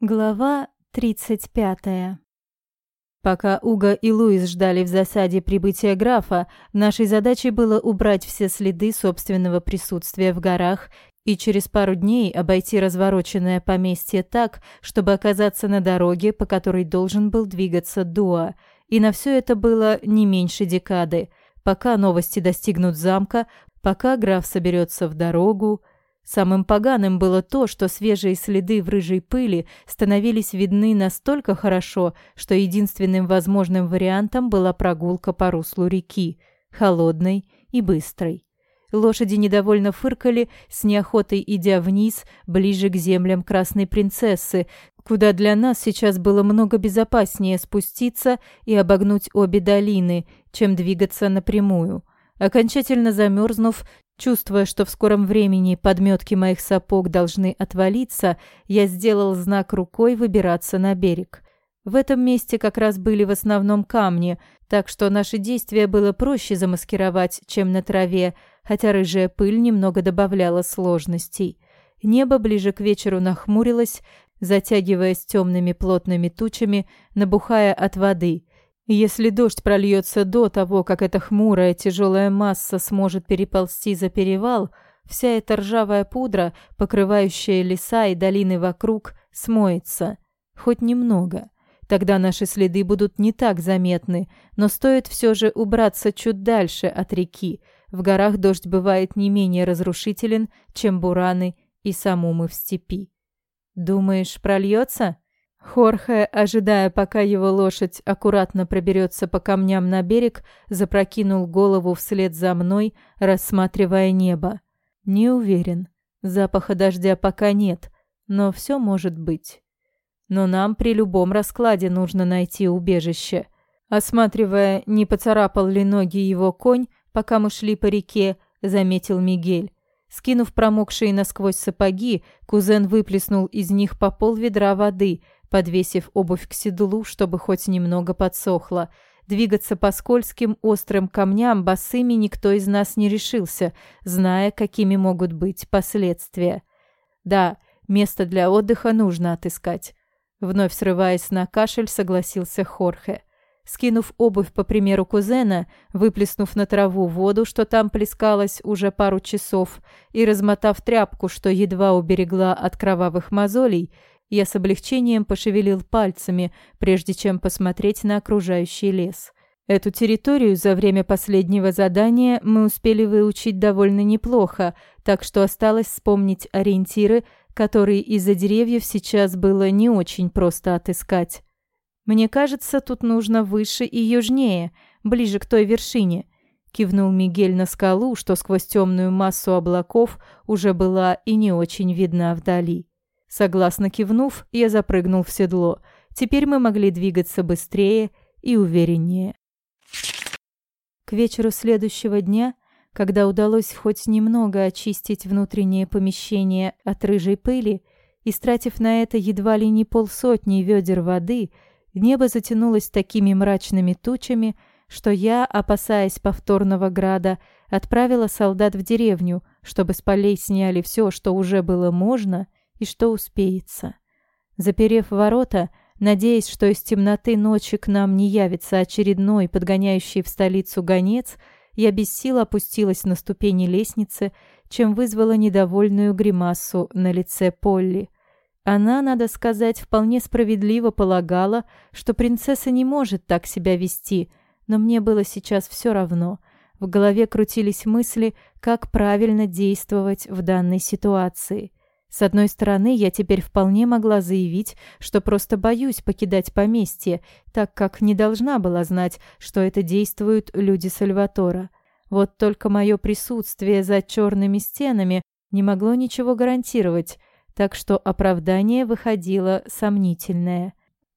Глава 35. Пока Уга и Луис ждали в засаде прибытия графа, нашей задачей было убрать все следы собственного присутствия в горах и через пару дней обойти развороченное поместье так, чтобы оказаться на дороге, по которой должен был двигаться Дуа. И на все это было не меньше декады, пока новости достигнут замка, пока граф соберется в дорогу, Самым поганым было то, что свежие следы в рыжей пыли становились видны настолько хорошо, что единственным возможным вариантом была прогулка по руслу реки, холодной и быстрой. Лошади недовольно фыркали, с неохотой идя вниз, ближе к землям Красной Принцессы, куда для нас сейчас было много безопаснее спуститься и обогнуть обе долины, чем двигаться напрямую. Окончательно замерзнув, Чувствуя, что в скором времени подметки моих сапог должны отвалиться, я сделал знак рукой выбираться на берег. В этом месте как раз были в основном камни, так что наши действия было проще замаскировать, чем на траве, хотя рыжая пыль немного добавляла сложностей. Небо ближе к вечеру нахмурилось, затягиваясь темными плотными тучами, набухая от воды. Если дождь прольется до того, как эта хмурая тяжелая масса сможет переползти за перевал, вся эта ржавая пудра, покрывающая леса и долины вокруг, смоется. Хоть немного. Тогда наши следы будут не так заметны, но стоит все же убраться чуть дальше от реки. В горах дождь бывает не менее разрушителен, чем бураны и самумы в степи. «Думаешь, прольется?» Хорхе, ожидая, пока его лошадь аккуратно проберется по камням на берег, запрокинул голову вслед за мной, рассматривая небо. Не уверен. Запаха дождя пока нет, но все может быть. Но нам при любом раскладе нужно найти убежище. Осматривая, не поцарапал ли ноги его конь, пока мы шли по реке, заметил Мигель. Скинув промокшие насквозь сапоги, кузен выплеснул из них по пол ведра воды – подвесив обувь к седлу, чтобы хоть немного подсохло. Двигаться по скользким острым камням босыми никто из нас не решился, зная, какими могут быть последствия. Да, место для отдыха нужно отыскать. Вновь срываясь на кашель, согласился Хорхе. Скинув обувь по примеру кузена, выплеснув на траву воду, что там плескалось уже пару часов, и размотав тряпку, что едва уберегла от кровавых мозолей, я с облегчением пошевелил пальцами, прежде чем посмотреть на окружающий лес. Эту территорию за время последнего задания мы успели выучить довольно неплохо, так что осталось вспомнить ориентиры, которые из-за деревьев сейчас было не очень просто отыскать. Мне кажется, тут нужно выше и южнее, ближе к той вершине, кивнул Мигель на скалу, что сквозь темную массу облаков уже была и не очень видна вдали. Согласно кивнув, я запрыгнул в седло. Теперь мы могли двигаться быстрее и увереннее. К вечеру следующего дня, когда удалось хоть немного очистить внутреннее помещение от рыжей пыли, истратив на это едва ли не полсотни ведер воды, небо затянулось такими мрачными тучами, что я, опасаясь повторного града, отправила солдат в деревню, чтобы с полей сняли все, что уже было можно — и что успеется. Заперев ворота, надеясь, что из темноты ночи к нам не явится очередной подгоняющий в столицу гонец, я без сил опустилась на ступени лестницы, чем вызвала недовольную гримасу на лице Полли. Она, надо сказать, вполне справедливо полагала, что принцесса не может так себя вести, но мне было сейчас все равно. В голове крутились мысли, как правильно действовать в данной ситуации. С одной стороны, я теперь вполне могла заявить, что просто боюсь покидать поместье, так как не должна была знать, что это действуют люди Сальватора. Вот только мое присутствие за черными стенами не могло ничего гарантировать, так что оправдание выходило сомнительное.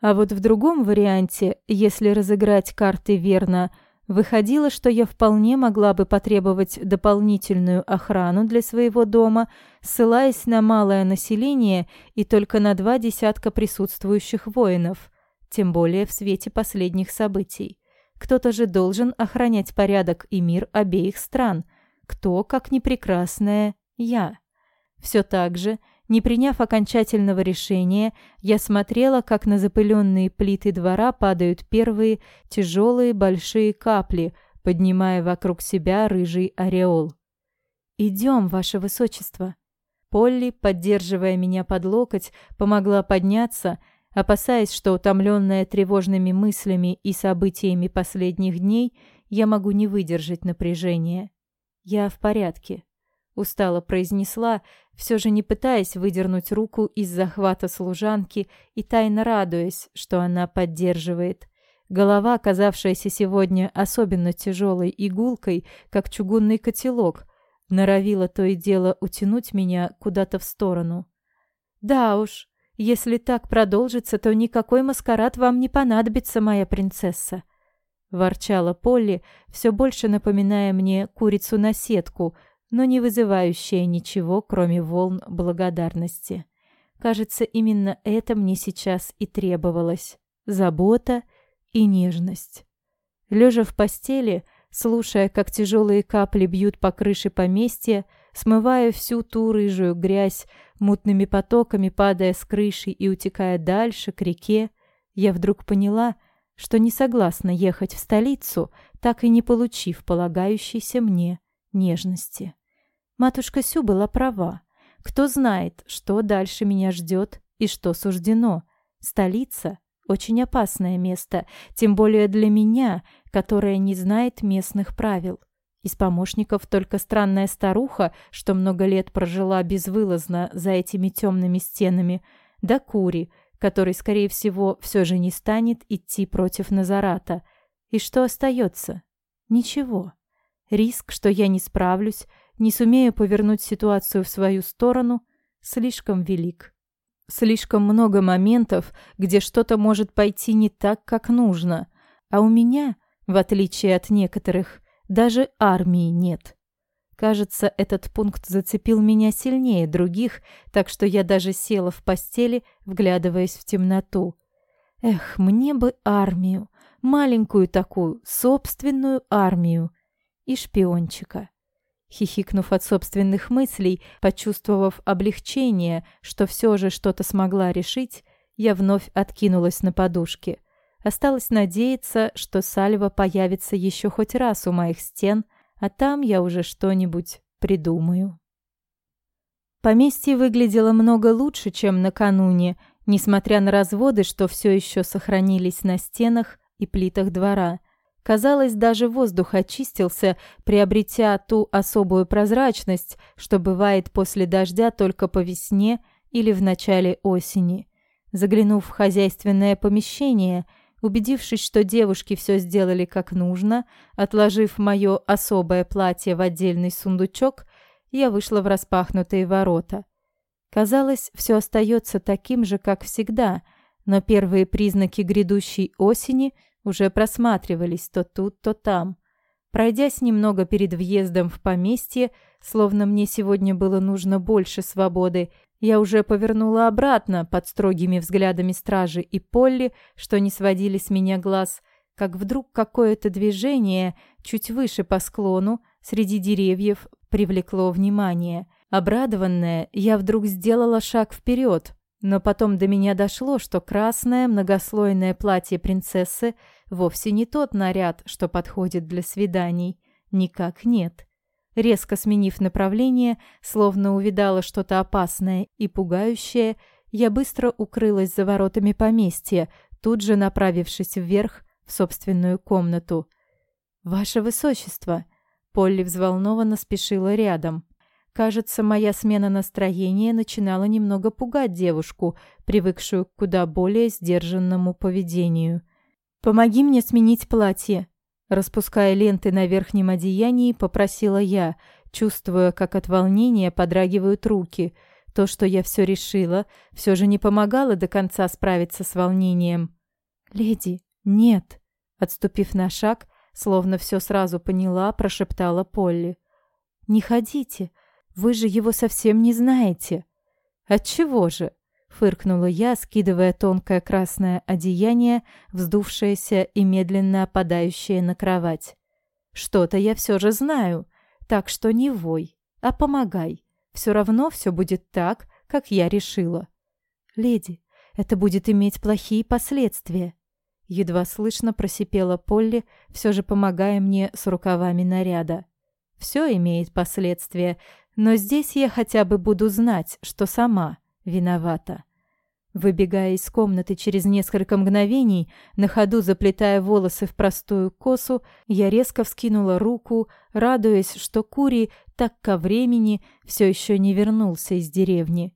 А вот в другом варианте, если разыграть карты верно – Выходило, что я вполне могла бы потребовать дополнительную охрану для своего дома, ссылаясь на малое население и только на два десятка присутствующих воинов, тем более в свете последних событий. Кто-то же должен охранять порядок и мир обеих стран. Кто, как не прекрасная, я. Все так же, Не приняв окончательного решения, я смотрела, как на запыленные плиты двора падают первые тяжелые большие капли, поднимая вокруг себя рыжий ореол. «Идем, ваше высочество». Полли, поддерживая меня под локоть, помогла подняться, опасаясь, что, утомленная тревожными мыслями и событиями последних дней, я могу не выдержать напряжения. «Я в порядке», — устало произнесла, все же не пытаясь выдернуть руку из захвата служанки и тайно радуясь, что она поддерживает. Голова, оказавшаяся сегодня особенно тяжелой игулкой, как чугунный котелок, норовила то и дело утянуть меня куда-то в сторону. «Да уж, если так продолжится, то никакой маскарад вам не понадобится, моя принцесса», — ворчала Полли, все больше напоминая мне курицу на сетку — но не вызывающая ничего, кроме волн благодарности. Кажется, именно это мне сейчас и требовалось. Забота и нежность. Лежа в постели, слушая, как тяжелые капли бьют по крыше поместья, смывая всю ту рыжую грязь, мутными потоками падая с крыши и утекая дальше, к реке, я вдруг поняла, что не согласна ехать в столицу, так и не получив полагающейся мне нежности. Матушка Сю была права. Кто знает, что дальше меня ждет и что суждено. Столица — очень опасное место, тем более для меня, которая не знает местных правил. Из помощников только странная старуха, что много лет прожила безвылазно за этими темными стенами, да Кури, который, скорее всего, все же не станет идти против Назарата. И что остается? Ничего. Риск, что я не справлюсь, не сумею повернуть ситуацию в свою сторону, слишком велик. Слишком много моментов, где что-то может пойти не так, как нужно, а у меня, в отличие от некоторых, даже армии нет. Кажется, этот пункт зацепил меня сильнее других, так что я даже села в постели, вглядываясь в темноту. Эх, мне бы армию, маленькую такую, собственную армию и шпиончика. Хихикнув от собственных мыслей, почувствовав облегчение, что все же что-то смогла решить, я вновь откинулась на подушке. Осталось надеяться, что Сальва появится еще хоть раз у моих стен, а там я уже что-нибудь придумаю. Поместье выглядело много лучше, чем накануне, несмотря на разводы, что все еще сохранились на стенах и плитах двора – Казалось, даже воздух очистился, приобретя ту особую прозрачность, что бывает после дождя только по весне или в начале осени. Заглянув в хозяйственное помещение, убедившись, что девушки все сделали как нужно, отложив мое особое платье в отдельный сундучок, я вышла в распахнутые ворота. Казалось, все остается таким же, как всегда, но первые признаки грядущей осени – уже просматривались то тут, то там. Пройдясь немного перед въездом в поместье, словно мне сегодня было нужно больше свободы, я уже повернула обратно под строгими взглядами стражи и Полли, что не сводили с меня глаз, как вдруг какое-то движение чуть выше по склону среди деревьев привлекло внимание. Обрадованная, я вдруг сделала шаг вперед, но потом до меня дошло, что красное многослойное платье принцессы вовсе не тот наряд, что подходит для свиданий. Никак нет. Резко сменив направление, словно увидала что-то опасное и пугающее, я быстро укрылась за воротами поместья, тут же направившись вверх в собственную комнату. «Ваше высочество!» Полли взволнованно спешила рядом. Кажется, моя смена настроения начинала немного пугать девушку, привыкшую к куда более сдержанному поведению. «Помоги мне сменить платье», Распуская ленты на верхнем одеянии, попросила я, чувствуя, как от волнения подрагивают руки. То, что я все решила, все же не помогало до конца справиться с волнением. «Леди, нет!» Отступив на шаг, словно все сразу поняла, прошептала Полли. «Не ходите, вы же его совсем не знаете. Отчего же? Фыркнула я, скидывая тонкое красное одеяние, вздувшееся и медленно опадающее на кровать. Что-то я все же знаю, так что не вой, а помогай. Все равно все будет так, как я решила. «Леди, это будет иметь плохие последствия», Едва слышно просипела Полли, все же помогая мне с рукавами наряда. Все имеет последствия, но здесь я хотя бы буду знать, что сама виновата. Выбегая из комнаты через несколько мгновений, на ходу заплетая волосы в простую косу, я резко вскинула руку, радуясь, что Кури так ко времени все еще не вернулся из деревни.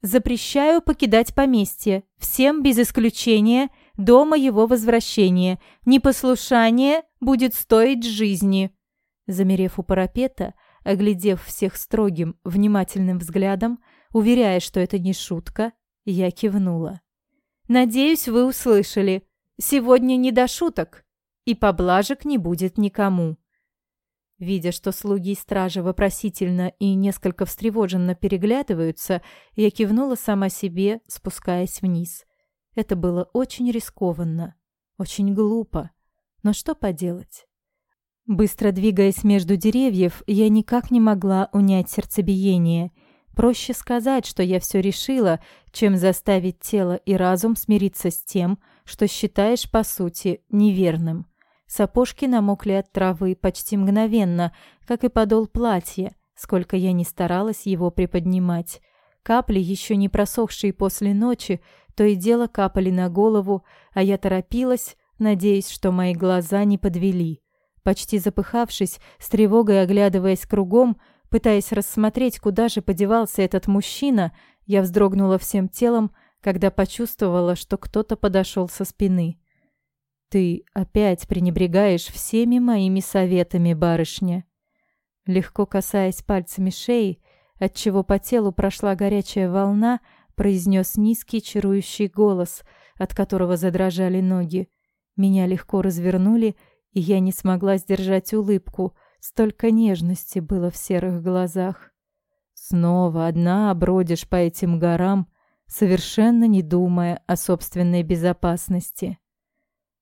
«Запрещаю покидать поместье, всем без исключения до моего возвращения. Непослушание будет стоить жизни». Замерев у парапета, оглядев всех строгим, внимательным взглядом, уверяя, что это не шутка, я кивнула. «Надеюсь, вы услышали. Сегодня не до шуток, и поблажек не будет никому». Видя, что слуги и стражи вопросительно и несколько встревоженно переглядываются, я кивнула сама себе, спускаясь вниз. Это было очень рискованно, очень глупо. Но что поделать? Быстро двигаясь между деревьев, я никак не могла унять сердцебиение. Проще сказать, что я все решила, чем заставить тело и разум смириться с тем, что считаешь, по сути, неверным. Сапожки намокли от травы почти мгновенно, как и подол платья, сколько я ни старалась его приподнимать. Капли, еще не просохшие после ночи, то и дело капали на голову, а я торопилась, надеясь, что мои глаза не подвели. Почти запыхавшись, с тревогой оглядываясь кругом, пытаясь рассмотреть, куда же подевался этот мужчина, я вздрогнула всем телом, когда почувствовала, что кто-то подошел со спины. «Ты опять пренебрегаешь всеми моими советами, барышня». Легко касаясь пальцами шеи, отчего по телу прошла горячая волна, произнес низкий чарующий голос, от которого задрожали ноги. Меня легко развернули, и я не смогла сдержать улыбку. Столько нежности было в серых глазах. Снова одна бродишь по этим горам, совершенно не думая о собственной безопасности.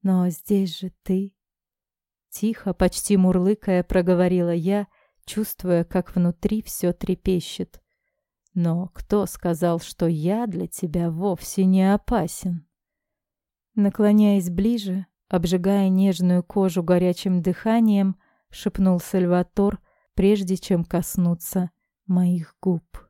Но здесь же ты. Тихо, почти мурлыкая, проговорила я, чувствуя, как внутри все трепещет. Но кто сказал, что я для тебя вовсе не опасен? Наклоняясь ближе, обжигая нежную кожу горячим дыханием, шепнул Сальватор, прежде чем коснуться моих губ.